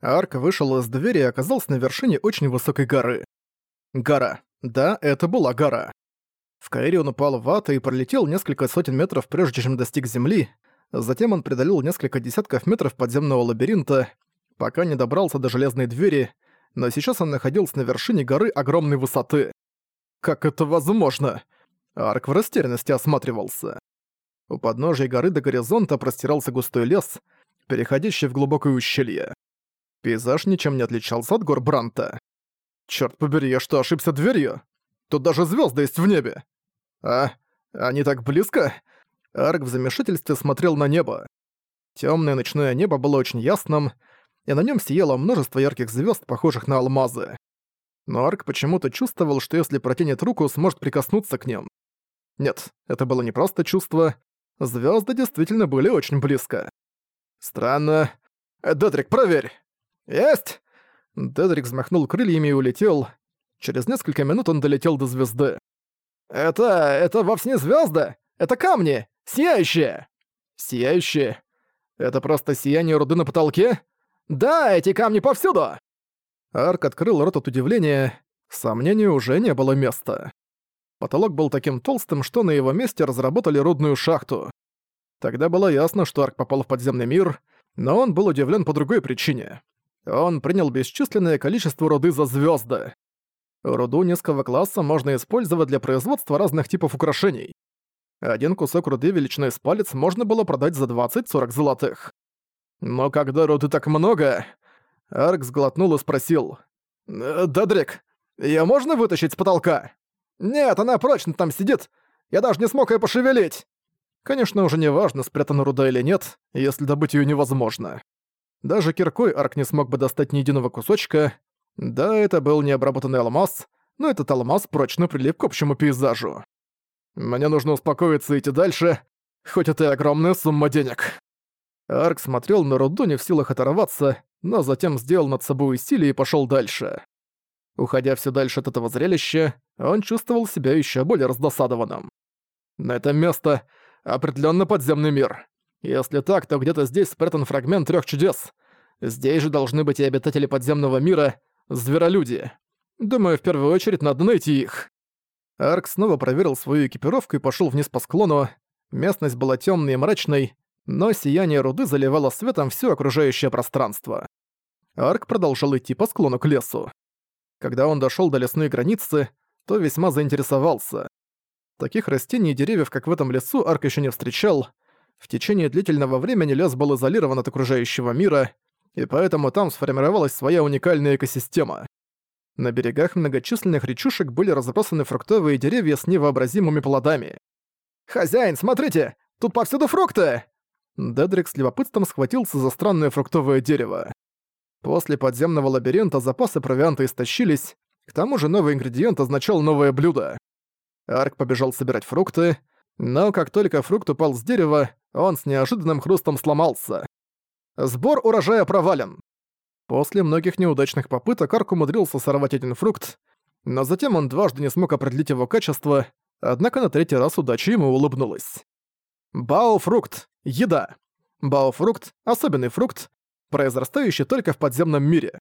Арк вышел из двери и оказался на вершине очень высокой горы. Гора. Да, это была гора. В Каире он упал в ад и пролетел несколько сотен метров, прежде чем достиг земли. Затем он преодолел несколько десятков метров подземного лабиринта, пока не добрался до железной двери, но сейчас он находился на вершине горы огромной высоты. Как это возможно? Арк в растерянности осматривался. У подножия горы до горизонта простирался густой лес, переходящий в глубокое ущелье. Пейзаж ничем не отличался от гор Бранта. Черт побери, я что, ошибся дверью? Тут даже звезды есть в небе. А, они так близко? Арк в замешательстве смотрел на небо. Темное ночное небо было очень ясным, и на нем сияло множество ярких звезд, похожих на алмазы. Но Арк почему-то чувствовал, что если протянет руку, сможет прикоснуться к ним. Нет, это было не просто чувство. Звезды действительно были очень близко. Странно. Дедрик, проверь! «Есть!» Дедрик взмахнул крыльями и улетел. Через несколько минут он долетел до звезды. «Это... это вовсе не звезды! Это камни! Сияющие!» «Сияющие? Это просто сияние руды на потолке?» «Да, эти камни повсюду!» Арк открыл рот от удивления. Сомнению уже не было места. Потолок был таким толстым, что на его месте разработали рудную шахту. Тогда было ясно, что Арк попал в подземный мир, но он был удивлен по другой причине. Он принял бесчисленное количество руды за звезды. Руду низкого класса можно использовать для производства разных типов украшений. Один кусок руды величиной с палец можно было продать за 20-40 золотых. Но когда руды так много... Арк сглотнул и спросил. «Э, «Дадрик, её можно вытащить с потолка?» «Нет, она прочно там сидит. Я даже не смог её пошевелить». Конечно, уже не важно, спрятана руда или нет, если добыть её невозможно. Даже киркой Арк не смог бы достать ни единого кусочка. Да, это был необработанный алмаз, но этот алмаз прочно прилип к общему пейзажу. Мне нужно успокоиться и идти дальше, хоть это и огромная сумма денег. Арк смотрел на руду не в силах оторваться, но затем сделал над собой усилие и пошел дальше. Уходя все дальше от этого зрелища, он чувствовал себя еще более раздосадованным. На это место определенно подземный мир. Если так, то где-то здесь спрятан фрагмент трех чудес. Здесь же должны быть и обитатели подземного мира, зверолюди. Думаю, в первую очередь надо найти их. Арк снова проверил свою экипировку и пошел вниз по склону. Местность была темной и мрачной, но сияние руды заливало светом все окружающее пространство. Арк продолжал идти по склону к лесу. Когда он дошел до лесной границы, то весьма заинтересовался. Таких растений и деревьев, как в этом лесу, Арк еще не встречал, в течение длительного времени лес был изолирован от окружающего мира, и поэтому там сформировалась своя уникальная экосистема. На берегах многочисленных речушек были разбросаны фруктовые деревья с невообразимыми плодами. «Хозяин, смотрите! Тут повсюду фрукты!» Дедрик с любопытством схватился за странное фруктовое дерево. После подземного лабиринта запасы провианта истощились, к тому же новый ингредиент означал новое блюдо. Арк побежал собирать фрукты, но как только фрукт упал с дерева, он с неожиданным хрустом сломался. Сбор урожая провален. После многих неудачных попыток Арк умудрился сорвать один фрукт, но затем он дважды не смог определить его качество, однако на третий раз удача ему улыбнулась. Баофрукт – еда. Баофрукт – особенный фрукт, произрастающий только в подземном мире.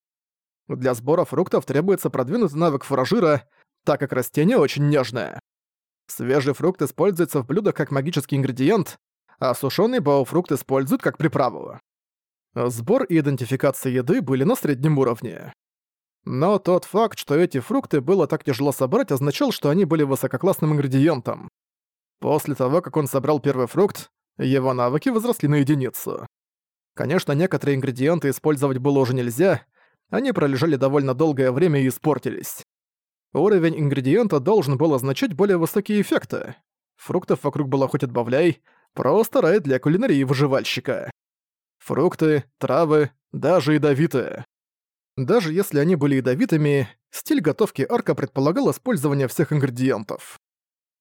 Для сбора фруктов требуется продвинутый навык фуражира, так как растение очень нежное. Свежий фрукт используется в блюдах как магический ингредиент, а сушёный баофрукт используют как приправу. Сбор и идентификация еды были на среднем уровне. Но тот факт, что эти фрукты было так тяжело собрать, означал, что они были высококлассным ингредиентом. После того, как он собрал первый фрукт, его навыки возросли на единицу. Конечно, некоторые ингредиенты использовать было уже нельзя, они пролежали довольно долгое время и испортились. Уровень ингредиента должен был означать более высокие эффекты. Фруктов вокруг было хоть отбавляй, просто рай для кулинарии выживальщика. Фрукты, травы, даже ядовитые. Даже если они были ядовитыми, стиль готовки арка предполагал использование всех ингредиентов.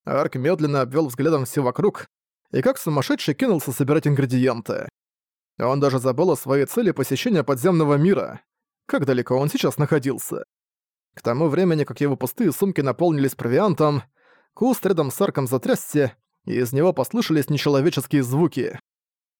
Арк медленно обвел взглядом все вокруг и как сумасшедший кинулся собирать ингредиенты. Он даже забыл о своей цели посещения подземного мира. Как далеко он сейчас находился? К тому времени, как его пустые сумки наполнились провиантом, куст рядом с арком затрясся, и из него послышались нечеловеческие звуки.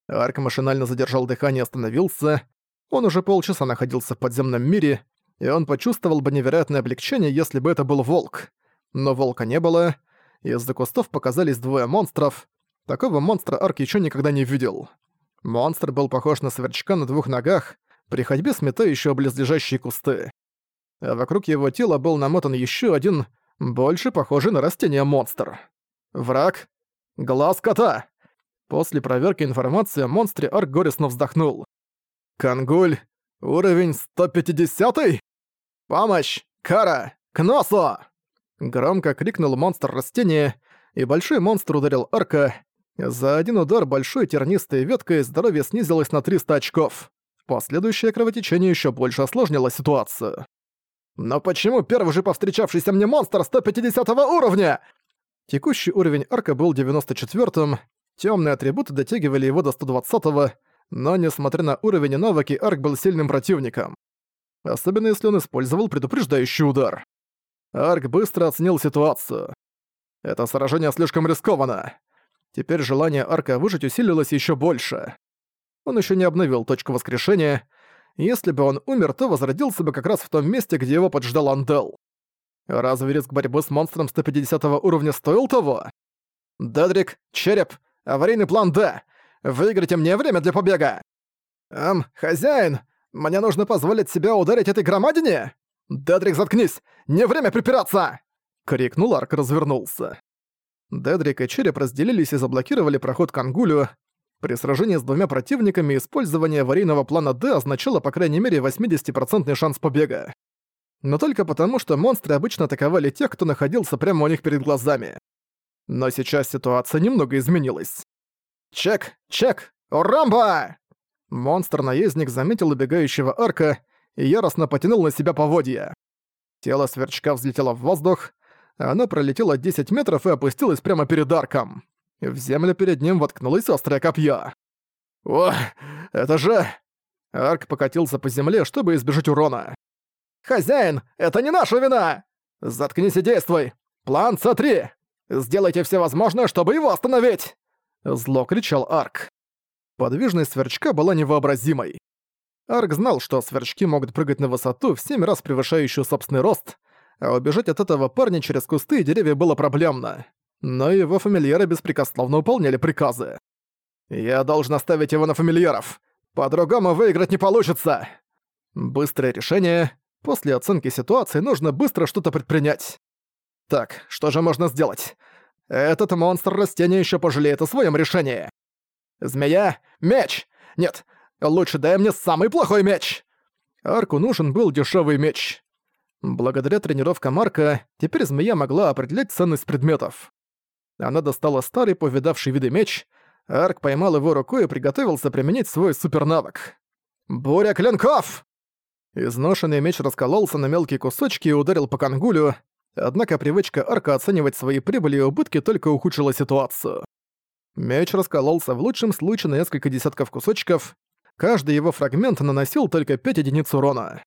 Арк машинально задержал дыхание и остановился. Он уже полчаса находился в подземном мире, и он почувствовал бы невероятное облегчение, если бы это был волк. Но волка не было, из-за кустов показались двое монстров. Такого монстра Арк еще никогда не видел. Монстр был похож на сверчка на двух ногах, при ходьбе сметающего близлежащие кусты. А вокруг его тела был намотан еще один, больше похожий на растение монстр. Враг. Глаз кота. После проверки информации о монстре Арк горестно вздохнул. Кангуль. Уровень 150 -й? Помощь! Кара! К носу! Громко крикнул монстр растения, и большой монстр ударил Арка. За один удар большой тернистой веткой здоровье снизилось на 300 очков. Последующее кровотечение еще больше осложнило ситуацию. «Но почему первый же повстречавшийся мне монстр 150 уровня?» Текущий уровень арка был 94-м, темные атрибуты дотягивали его до 120-го, но, несмотря на уровень и навыки, арк был сильным противником. Особенно если он использовал предупреждающий удар. Арк быстро оценил ситуацию. Это сражение слишком рискованно. Теперь желание Арка выжить усилилось еще больше. Он еще не обновил точку воскрешения. Если бы он умер, то возродился бы как раз в том месте, где его поджидал Андел. Разве риск борьбы с монстром 150 уровня стоил того? Дедрик, череп, аварийный план Д. Выиграйте мне время для побега. Эм, хозяин, мне нужно позволить себе ударить этой громадине? «Дедрик, заткнись! Не время припираться!» — крикнул Арк развернулся. Дедрик и Череп разделились и заблокировали проход к Ангулю. При сражении с двумя противниками использование аварийного плана Д означало по крайней мере 80% шанс побега. Но только потому, что монстры обычно атаковали тех, кто находился прямо у них перед глазами. Но сейчас ситуация немного изменилась. «Чек! Чек! Рамбо!» Монстр-наездник заметил убегающего арка и яростно потянул на себя поводья. Тело сверчка взлетело в воздух, оно пролетело 10 метров и опустилось прямо перед арком. В землю перед ним воткнулось острое копье. «О, это же...» Арк покатился по земле, чтобы избежать урона. «Хозяин, это не наша вина! Заткнись и действуй! План С3! Сделайте все возможное, чтобы его остановить!» Зло кричал Арк. Подвижность сверчка была невообразимой. Арк знал, что сверчки могут прыгать на высоту в семь раз превышающую собственный рост, а убежать от этого парня через кусты и деревья было проблемно. Но его фамильяры беспрекословно выполняли приказы. «Я должен оставить его на фамильяров. По-другому выиграть не получится!» Быстрое решение. После оценки ситуации нужно быстро что-то предпринять. Так, что же можно сделать? Этот монстр растения еще пожалеет о своем решении. Змея? Меч! Нет, Лучше дай мне самый плохой меч!» Арку нужен был дешевый меч. Благодаря тренировкам Арка, теперь змея могла определять ценность предметов. Она достала старый повидавший виды меч, Арк поймал его рукой и приготовился применить свой супернавык. «Буря клинков!» Изношенный меч раскололся на мелкие кусочки и ударил по кангулю, однако привычка Арка оценивать свои прибыли и убытки только ухудшила ситуацию. Меч раскололся в лучшем случае на несколько десятков кусочков, Каждый его фрагмент наносил только 5 единиц урона.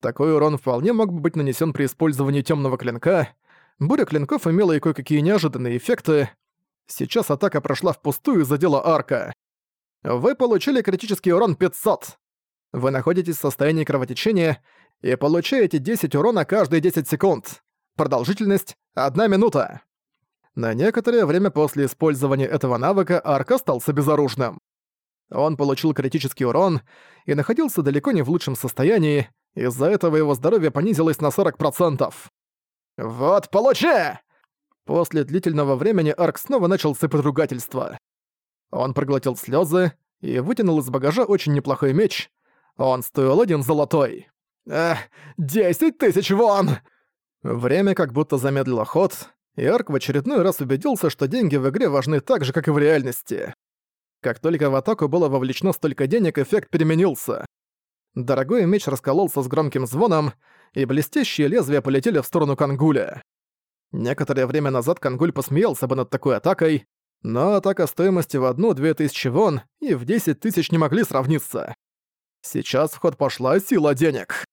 Такой урон вполне мог бы быть нанесен при использовании темного клинка. Буря клинков имела и кое-какие неожиданные эффекты. Сейчас атака прошла впустую из-за дела арка. Вы получили критический урон 500. Вы находитесь в состоянии кровотечения и получаете 10 урона каждые 10 секунд. Продолжительность — 1 минута. На некоторое время после использования этого навыка арк остался безоружным. Он получил критический урон и находился далеко не в лучшем состоянии, из-за этого его здоровье понизилось на 40%. «Вот, получи!» После длительного времени Арк снова начал сыпать ругательства. Он проглотил слезы и вытянул из багажа очень неплохой меч. Он стоил один золотой. «Эх, десять тысяч вон!» Время как будто замедлило ход, и Арк в очередной раз убедился, что деньги в игре важны так же, как и в реальности. Как только в атаку было вовлечено столько денег, эффект переменился. Дорогой меч раскололся с громким звоном, и блестящие лезвия полетели в сторону Кангуля. Некоторое время назад Кангуль посмеялся бы над такой атакой, но атака стоимостью в одну-две тысячи вон и в десять тысяч не могли сравниться. Сейчас в ход пошла сила денег.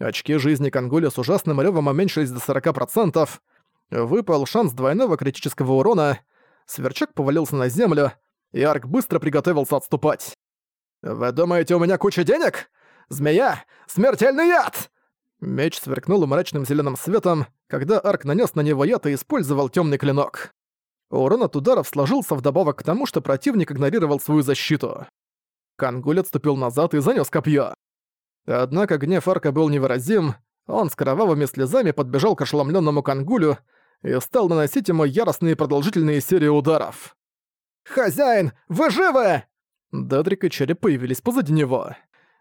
Очки жизни Кангуля с ужасным рёвом уменьшились до 40%. Выпал шанс двойного критического урона. Сверчок повалился на землю, и Арк быстро приготовился отступать. «Вы думаете, у меня куча денег? Змея! Смертельный яд!» Меч сверкнул мрачным зеленым светом, когда Арк нанес на него яд и использовал темный клинок. Урон от ударов сложился вдобавок к тому, что противник игнорировал свою защиту. Кангуль отступил назад и занёс копье. Однако гнев Арка был невыразим, он с кровавыми слезами подбежал к ошеломлённому Кангулю и стал наносить ему яростные продолжительные серии ударов. «Хозяин, вы живы?» Дедрик и Череп появились позади него.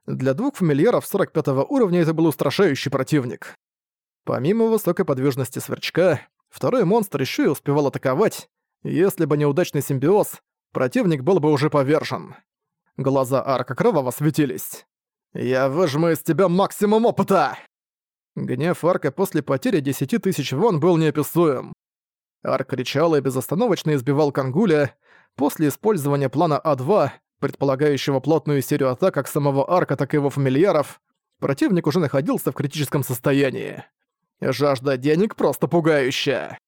Для двух фамильяров 45 уровня это был устрашающий противник. Помимо высокой подвижности сверчка, второй монстр еще и успевал атаковать. Если бы неудачный симбиоз, противник был бы уже повержен. Глаза Арка кроваво светились. «Я выжму из тебя максимум опыта!» Гнев Арка после потери десяти тысяч вон был неописуем. Арк кричал и безостановочно избивал Кангуля. После использования плана А2 предполагающего плотную серию атак как самого Арка, так и его фамильяров, противник уже находился в критическом состоянии. Жажда денег просто пугающая.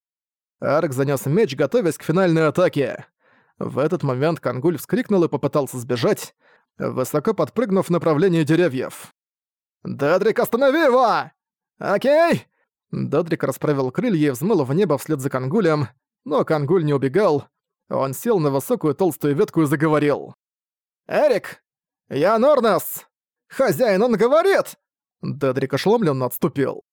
Арк занёс меч, готовясь к финальной атаке. В этот момент Кангуль вскрикнул и попытался сбежать, высоко подпрыгнув в направлении деревьев. «Дедрик, останови его! Окей!» Дедрик расправил крылья и взмыл в небо вслед за Кангулем, но Кангуль не убегал. Он сел на высокую толстую ветку и заговорил. «Эрик! Я Норнес! Хозяин, он говорит!» Дедрик ошеломленно отступил.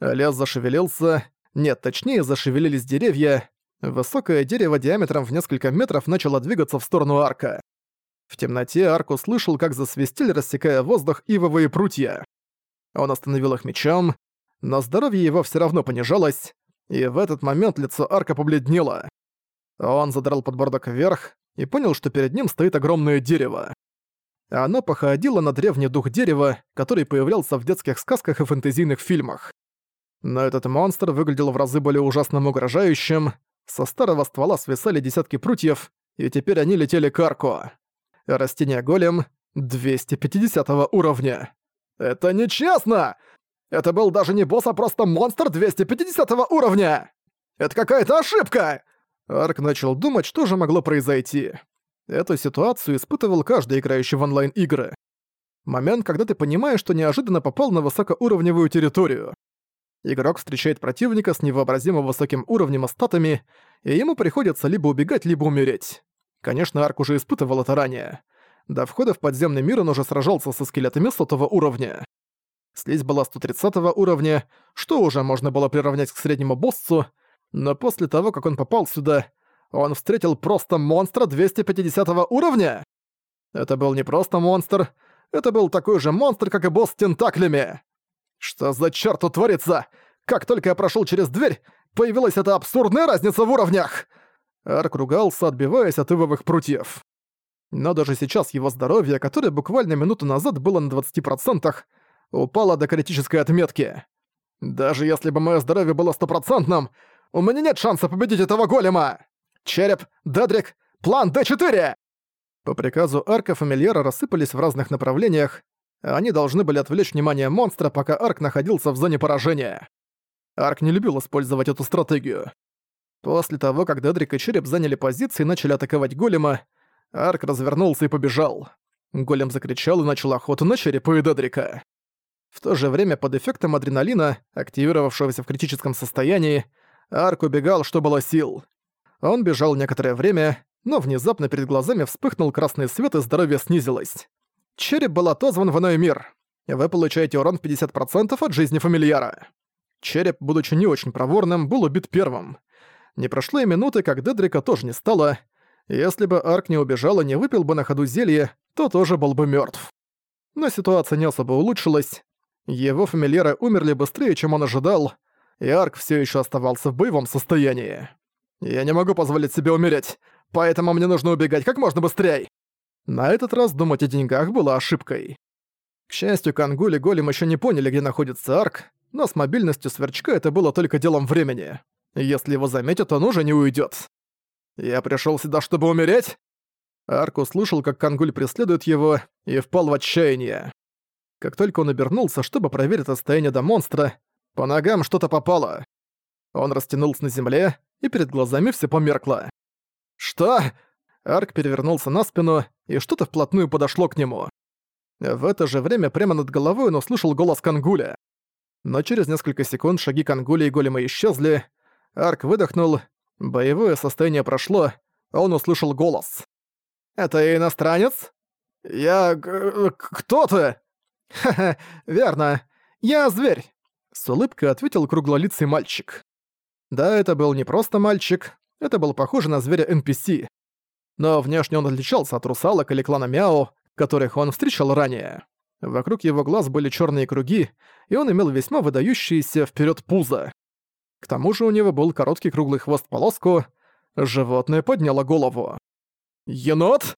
Лес зашевелился. Нет, точнее, зашевелились деревья. Высокое дерево диаметром в несколько метров начало двигаться в сторону арка. В темноте арк услышал, как засвистели, рассекая воздух ивовые прутья. Он остановил их мечом, но здоровье его все равно понижалось, и в этот момент лицо арка побледнело. Он задрал подбородок вверх, и понял, что перед ним стоит огромное дерево. Оно походило на древний дух дерева, который появлялся в детских сказках и фэнтезийных фильмах. Но этот монстр выглядел в разы более ужасным угрожающим, со старого ствола свисали десятки прутьев, и теперь они летели к арку. Растение голем 250 уровня. Это нечестно! Это был даже не босс, а просто монстр 250 уровня! Это какая-то ошибка! Арк начал думать, что же могло произойти. Эту ситуацию испытывал каждый играющий в онлайн-игры. Момент, когда ты понимаешь, что неожиданно попал на высокоуровневую территорию. Игрок встречает противника с невообразимо высоким уровнем и статами, и ему приходится либо убегать, либо умереть. Конечно, Арк уже испытывал это ранее. До входа в подземный мир он уже сражался со скелетами сотого уровня. Слизь была 130 уровня, что уже можно было приравнять к среднему боссу, но после того, как он попал сюда, он встретил просто монстра 250 уровня? Это был не просто монстр, это был такой же монстр, как и босс с тентаклями. Что за чёрт тут творится? Как только я прошёл через дверь, появилась эта абсурдная разница в уровнях! Арк ругался, отбиваясь от ивовых прутьев. Но даже сейчас его здоровье, которое буквально минуту назад было на 20%, упало до критической отметки. Даже если бы моё здоровье было стопроцентным, у меня нет шанса победить этого голема! Череп, Дедрик, план Д4!» По приказу Арка фамильяра рассыпались в разных направлениях, они должны были отвлечь внимание монстра, пока Арк находился в зоне поражения. Арк не любил использовать эту стратегию. После того, как Дедрик и Череп заняли позиции и начали атаковать голема, Арк развернулся и побежал. Голем закричал и начал охоту на Черепа и Дедрика. В то же время под эффектом адреналина, активировавшегося в критическом состоянии, Арк убегал, что было сил. Он бежал некоторое время, но внезапно перед глазами вспыхнул красный свет и здоровье снизилось. Череп был отозван в иной мир. Вы получаете урон в 50% от жизни фамильяра. Череп, будучи не очень проворным, был убит первым. Не прошло и минуты, как Дедрика тоже не стало. Если бы Арк не убежал и не выпил бы на ходу зелье, то тоже был бы мертв. Но ситуация не особо улучшилась. Его фамильяры умерли быстрее, чем он ожидал, и Арк все еще оставался в боевом состоянии. «Я не могу позволить себе умереть, поэтому мне нужно убегать как можно быстрее!» На этот раз думать о деньгах было ошибкой. К счастью, Кангуль и Голем еще не поняли, где находится Арк, но с мобильностью Сверчка это было только делом времени. Если его заметят, он уже не уйдет. «Я пришел сюда, чтобы умереть?» Арк услышал, как Кангуль преследует его, и впал в отчаяние. Как только он обернулся, чтобы проверить расстояние до монстра, по ногам что-то попало. Он растянулся на земле, и перед глазами все померкло. «Что?» Арк перевернулся на спину и что-то вплотную подошло к нему. В это же время прямо над головой он услышал голос Кангуля. Но через несколько секунд шаги Кангуля и голема исчезли, Арк выдохнул, боевое состояние прошло, он услышал голос. «Это иностранец?» «Я... кто ты?» «Ха-ха, верно. Я зверь», — с улыбкой ответил круглолицый мальчик. Да, это был не просто мальчик, это был похож на зверя NPC. Но внешне он отличался от русалок или клана Мяо, которых он встречал ранее. Вокруг его глаз были черные круги, и он имел весьма выдающиеся вперед пузо. К тому же у него был короткий круглый хвост-полоску, животное подняло голову. «Енот?»